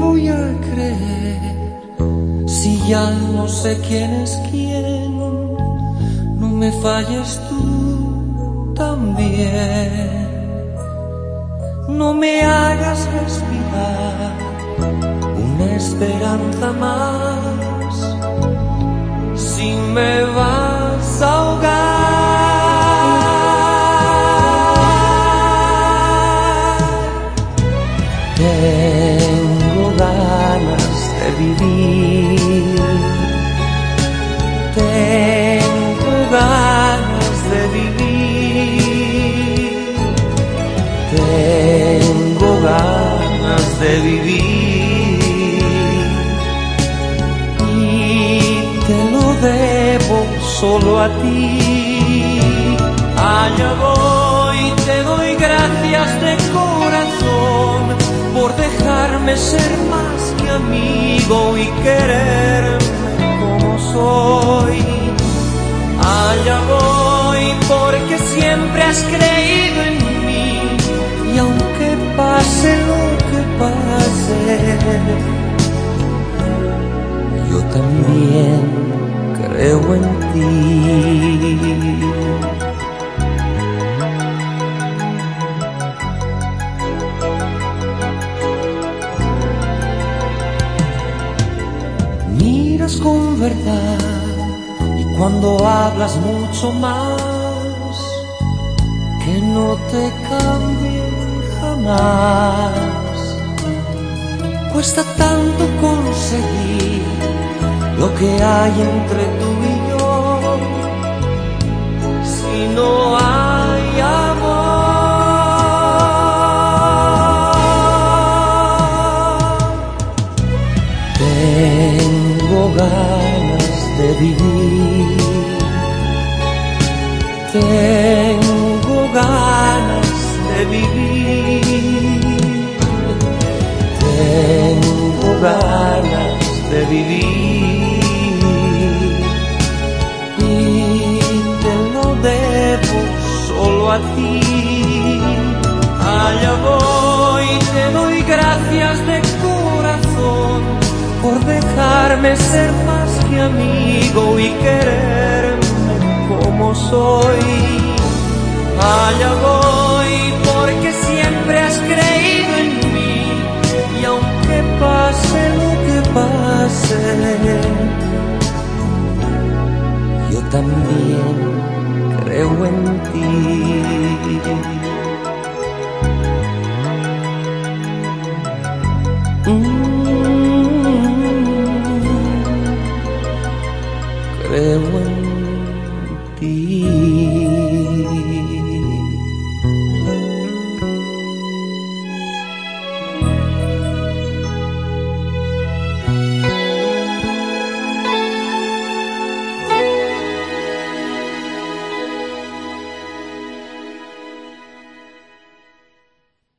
voy a creer si ya no sé quién es quién? No me falles tú también. No me hagas respirar una esperanza más si me vas vivir. Tengo ganas de vivir. Tengo ganas de vivir. Y te lo debo solo a ti. Allá voy, te doy gracias de corazón por ser más que amigo y quererme como soy. Allá voy porque siempre has creído en mí y aunque pase lo que pase, yo también creo en ti. Miras con verdad y cuando hablas mucho más, que no te cambie jamás. Cuesta tanto conseguir lo que hay entre tú y yo, si no hay Tengo ganas de vivir. Tengo ganas de vivir. Tengo ganas de vivir. Y te lo debo solo a ti. Allá voy, te doy gracias ser más que amigo y quererme como soy. Allá voy porque siempre has creído en mí y aunque pase lo que pase, yo también creo en ti. Mm. Be.